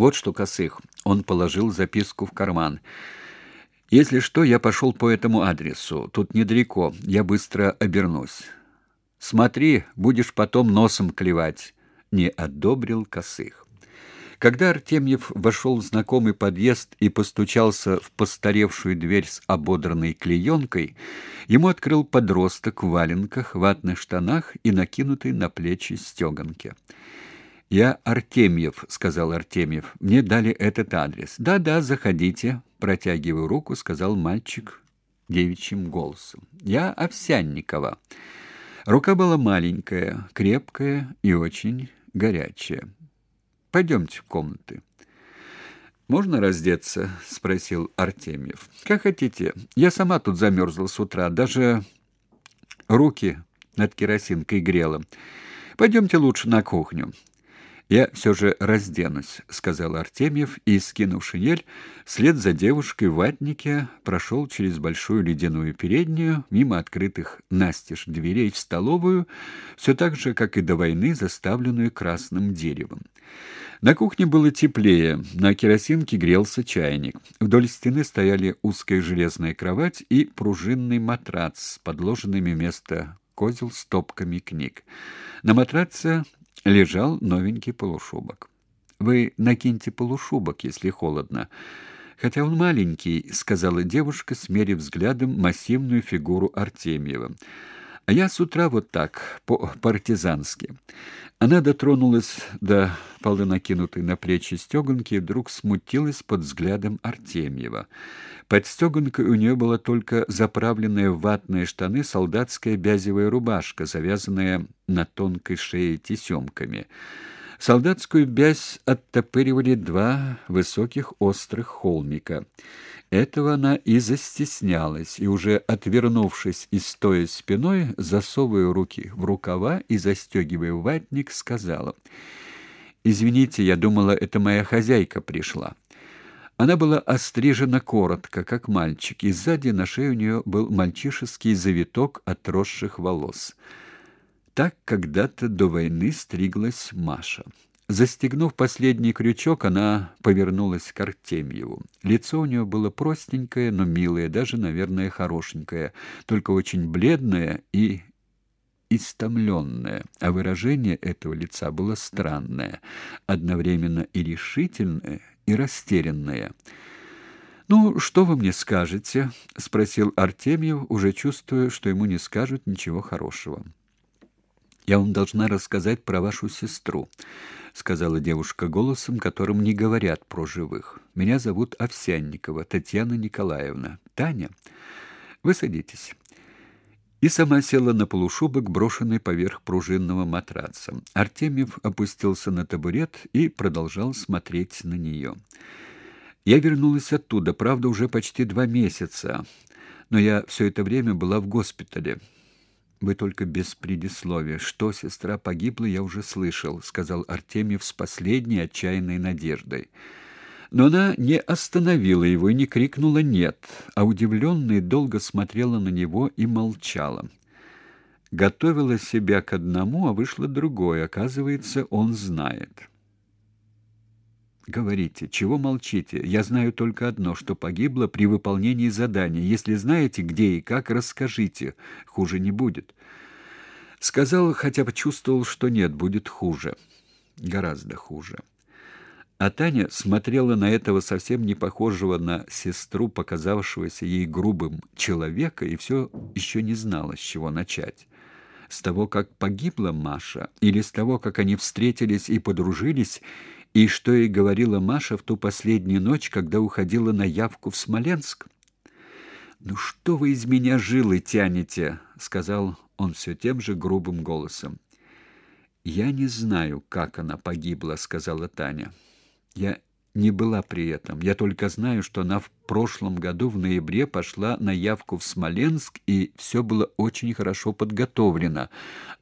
Вот что, Косых, он положил записку в карман. Если что, я пошел по этому адресу. Тут недалеко. Я быстро обернусь. Смотри, будешь потом носом клевать. Не одобрил Косых. Когда Артемьев вошел в знакомый подъезд и постучался в постаревшую дверь с ободранной клеенкой, ему открыл подросток в валенках, ватных штанах и накинутой на плечи стеганке. «Я Артемьев», — сказал Артемьев. «Мне дали этот адрес». «Да-да, заходите», — протягивая руку, сказал мальчик девичьим голосом. «Я Овсянникова». Рука была маленькая, крепкая и очень горячая. Пойдемте в комнаты. Можно раздеться, спросил Артемьев. Как хотите. Я сама тут замерзла с утра, даже руки над керосинкой грела. Пойдемте лучше на кухню. «Я все же разденусь», — сказал Артемьев, и, скинув шинель, вслед за девушкой в ватнике прошел через большую ледяную переднюю, мимо открытых настежь дверей в столовую, все так же, как и до войны, заставленную красным деревом. На кухне было теплее, на керосинке грелся чайник. Вдоль стены стояли узкая железная кровать и пружинный матрац с подложенными вместо козел стопками книг. На матраце лежал новенький полушубок. Вы накиньте полушубок, если холодно. Хотя он маленький, сказала девушка, смерив взглядом массивную фигуру Артемьева. А я с утра вот так, по-партизански. Она дотронулась до полы накинутой на плечи стеганки и вдруг смутилась под взглядом Артемьева. Под стеганкой у нее была только заправленная в ватные штаны солдатская бязевая рубашка, завязанная на тонкой шее тесемками. Солдатскую бязь оттопыривали два высоких острых холмика. Этого она и застеснялась, и уже отвернувшись и стоя спиной, засовывая руки в рукава и застегивая ватник, сказала: "Извините, я думала, это моя хозяйка пришла". Она была острижена коротко, как мальчик, и сзади на шее у нее был мальчишеский завиток отросших волос. Так когда-то до войны стриглась Маша. Застегнув последний крючок, она повернулась к Артемьеву. Лицо у нее было простенькое, но милое, даже, наверное, хорошенькое, только очень бледное и истомленное, а выражение этого лица было странное, одновременно и решительное, и растерянное. «Ну, что вы мне скажете?» — спросил Артемьев, уже чувствуя, что ему не скажут ничего хорошего. «Я вам должна рассказать про вашу сестру», — сказала девушка голосом, которым не говорят про живых. «Меня зовут Овсянникова Татьяна Николаевна. Таня, вы садитесь». И сама села на полушубок, брошенный поверх пружинного матраца. Артемьев опустился на табурет и продолжал смотреть на нее. «Я вернулась оттуда, правда, уже почти два месяца, но я все это время была в госпитале». Вы только без предисловия. Что сестра погибла, я уже слышал, сказал Артемьев с последней отчаянной надеждой. Но она не остановила его и не крикнула нет, а удивленная долго смотрела на него и молчала. Готовила себя к одному, а вышло другое. Оказывается, он знает. Говорите, чего молчите? Я знаю только одно, что погибло при выполнении задания. Если знаете, где и как, расскажите. Хуже не будет. Сказал, хотя бы чувствовал, что нет, будет хуже. Гораздо хуже. А Таня смотрела на этого совсем не похожего на сестру, показавшегося ей грубым человека, и все еще не знала, с чего начать. С того, как погибла Маша, или с того, как они встретились и подружились, и что ей говорила Маша в ту последнюю ночь, когда уходила на явку в Смоленск? «Ну что вы из меня жилы тянете?» — сказал он все тем же грубым голосом. «Я не знаю, как она погибла», — сказала Таня. «Я не была при этом. Я только знаю, что она в прошлом году в ноябре пошла на явку в Смоленск, и все было очень хорошо подготовлено.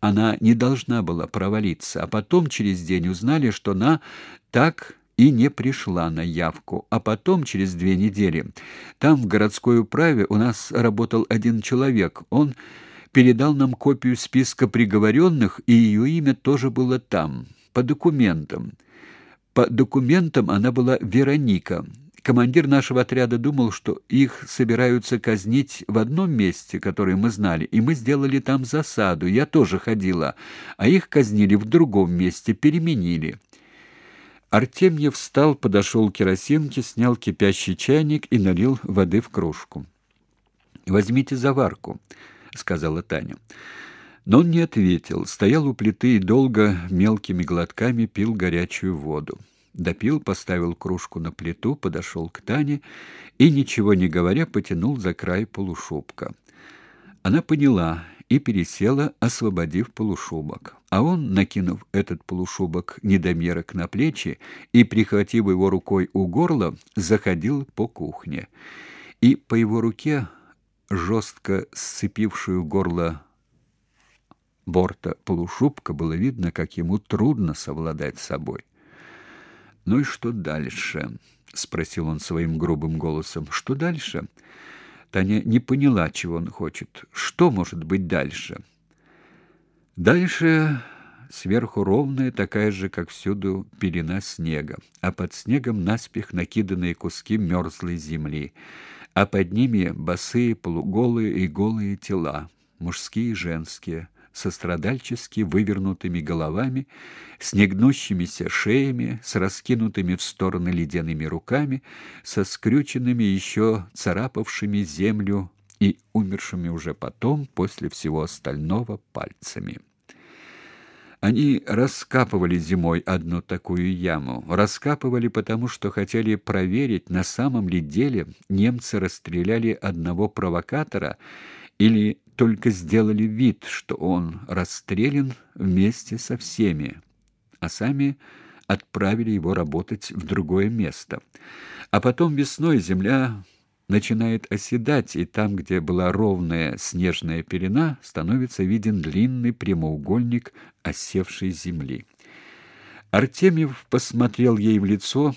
Она не должна была провалиться, а потом через день узнали, что она так и не пришла на явку, а потом через две недели там в городской управе у нас работал один человек. Он передал нам копию списка приговоренных, и ее имя тоже было там, по документам. По документам она была Вероника. Командир нашего отряда думал, что их собираются казнить в одном месте, которое мы знали, и мы сделали там засаду. Я тоже ходила, а их казнили в другом месте, переменили. Артемьев встал, подошел к керосинке, снял кипящий чайник и налил воды в кружку. «Возьмите заварку», — сказала Таня. Но он не ответил, стоял у плиты и долго мелкими глотками пил горячую воду. Допил, поставил кружку на плиту, подошел к Тане и, ничего не говоря, потянул за край полушубка. Она поняла и пересела, освободив полушубок. А он, накинув этот полушубок недомерок на плечи и прихватив его рукой у горла, заходил по кухне. И по его руке, жестко сцепившую горло борта полушубка было видно, как ему трудно совладать с собой. «Ну и что дальше?» — спросил он своим грубым голосом. «Что дальше?» Таня не поняла, чего он хочет. «Что может быть дальше?» «Дальше...» Сверху ровная, такая же, как всюду, пелена снега, а под снегом наспех накиданные куски мерзлой земли, а под ними босые, полуголые и голые тела, мужские и женские, со страдальчески вывернутыми головами, с негнущимися шеями, с раскинутыми в стороны ледяными руками, со скрюченными еще царапавшими землю и умершими уже потом, после всего остального, пальцами. Они раскапывали зимой одну такую яму. Раскапывали потому, что хотели проверить, на самом ли деле немцы расстреляли одного провокатора или только сделали вид, что он расстрелян вместе со всеми, а сами отправили его работать в другое место. А потом весной земля начинает оседать, и там, где была ровная снежная пелена, становится виден длинный прямоугольник осевшей земли. Артемьев посмотрел ей в лицо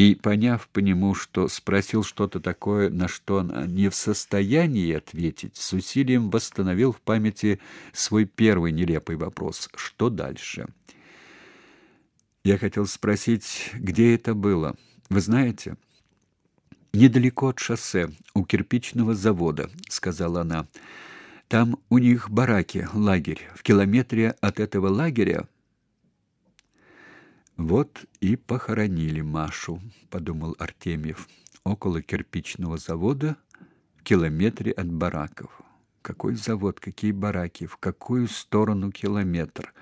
и, поняв по нему, что спросил что-то такое, на что она не в состоянии ответить, с усилием восстановил в памяти свой первый нелепый вопрос: что дальше? Я хотел спросить, где это было. Вы знаете? Недалеко от шоссе, у кирпичного завода, сказала она. Там у них бараки, лагерь. В километре от этого лагеря вот и похоронили Машу, подумал Артемьев. Около кирпичного завода, в километре от бараков. Какой завод, какие бараки, в какую сторону километр?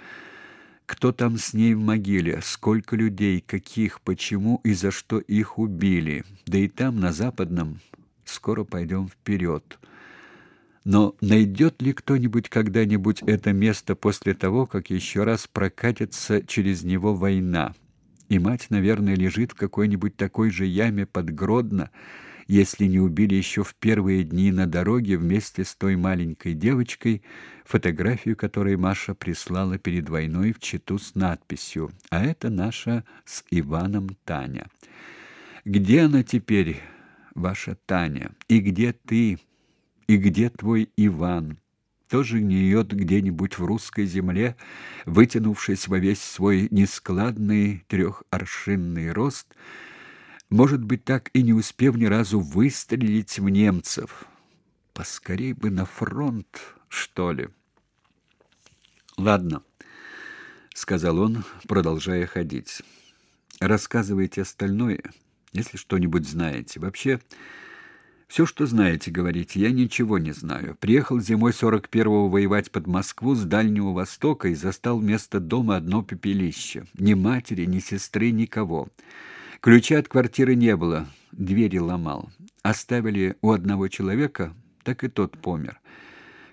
Кто там с ней в могиле? Сколько людей, каких, почему и за что их убили? Да и там на западном скоро пойдем вперед. Но найдет ли кто-нибудь когда-нибудь это место после того, как еще раз прокатится через него война? И мать, наверное, лежит в какой-нибудь такой же яме под Гродно, если не убили еще в первые дни на дороге вместе с той маленькой девочкой, фотографию которой Маша прислала перед войной в Читу с надписью «А это наша с Иваном Таня». Где она теперь, ваша Таня? И где ты? И где твой Иван? Тоже гниет где-нибудь в русской земле, вытянувшись во весь свой нескладный трехаршинный рост, может быть, так и не успев ни разу выстрелить в немцев. Поскорей бы на фронт, что ли. Ладно, сказал он, продолжая ходить. Рассказывайте остальное, если что-нибудь знаете. Вообще, все, что знаете, говорите, я ничего не знаю. Приехал зимой 41-го воевать под Москву с Дальнего Востока и застал вместо дома одно пепелище. Ни матери, ни сестры, никого. Ключа от квартиры не было, двери ломал. Оставили у одного человека, так и тот помер.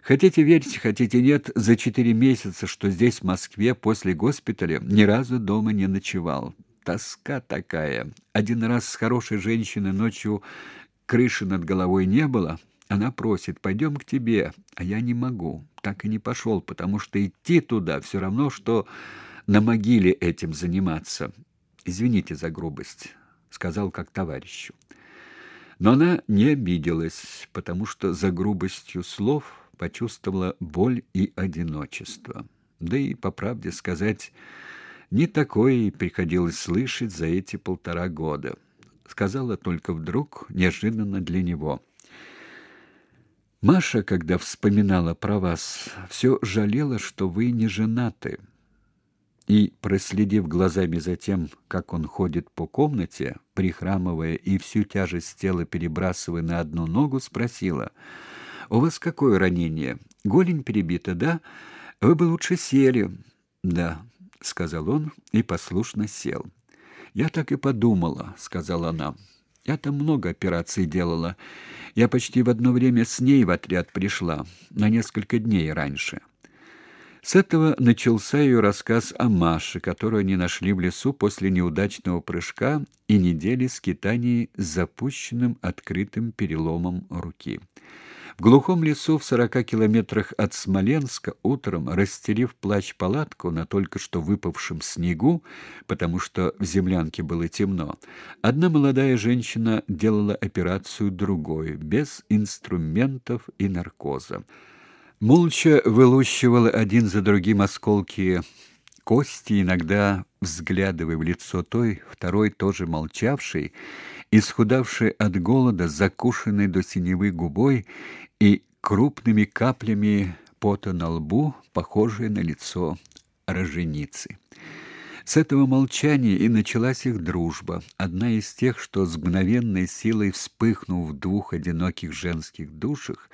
Хотите верьте, хотите нет, за четыре месяца, что здесь, в Москве, после госпиталя, ни разу дома не ночевал. Тоска такая. Один раз с хорошей женщиной ночью крыши над головой не было, она просит, пойдем к тебе, а я не могу. Так и не пошел, потому что идти туда все равно, что на могиле этим заниматься. Извините за грубость, сказал как товарищу. Но она не обиделась, потому что за грубостью слов почувствовала боль и одиночество. Да и, по правде сказать, Не такое приходилось слышать за эти полтора года. Сказала только вдруг, неожиданно для него. Маша, когда вспоминала про вас, все жалела, что вы не женаты. И, проследив глазами за тем, как он ходит по комнате, прихрамывая и всю тяжесть тела перебрасывая на одну ногу, спросила, «У вас какое ранение? Голень перебита, да? Вы бы лучше сели». «Да», — сказал он и послушно сел. «Я так и подумала», — сказала она. «Я там много операций делала. Я почти в одно время с ней в отряд пришла, на несколько дней раньше». С этого начался ее рассказ о Маше, которую они нашли в лесу после неудачного прыжка и недели скитаний с запущенным открытым переломом руки. В глухом лесу в сорока километрах от Смоленска утром, расстелив плащ-палатку на только что выпавшем снегу, потому что в землянке было темно, одна молодая женщина делала операцию другой, без инструментов и наркоза. Молча вылущивала один за другим осколки кости, иногда взглядывая в лицо той, второй тоже молчавшей, исхудавшей от голода, закушенной до синевы губой и крупными каплями пота на лбу, похожей на лицо роженицы. С этого молчания и началась их дружба, одна из тех, что с мгновенной силой вспыхнув в двух одиноких женских душах,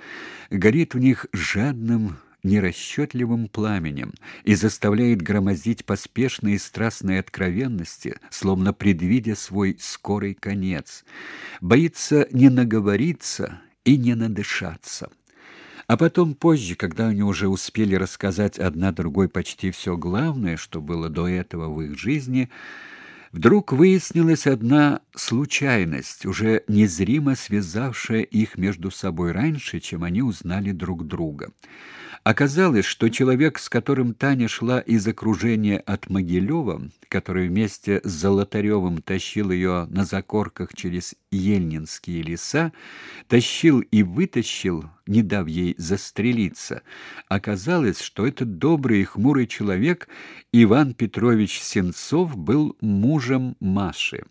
горит в них жадным, нерасчетливым пламенем и заставляет громоздить поспешные и страстные откровенности, словно предвидя свой скорый конец, боится не наговориться и не надышаться. А потом позже, когда они уже успели рассказать одна другой почти все главное, что было до этого в их жизни, вдруг выяснилась одна случайность, уже незримо связавшая их между собой раньше, чем они узнали друг друга. Оказалось, что человек, с которым Таня шла из окружения от Могилева, который вместе с Золотаревым тащил ее на закорках через Ельнинские леса, тащил и вытащил, не дав ей застрелиться, оказалось, что этот добрый и хмурый человек Иван Петрович Сенцов был мужем Маши.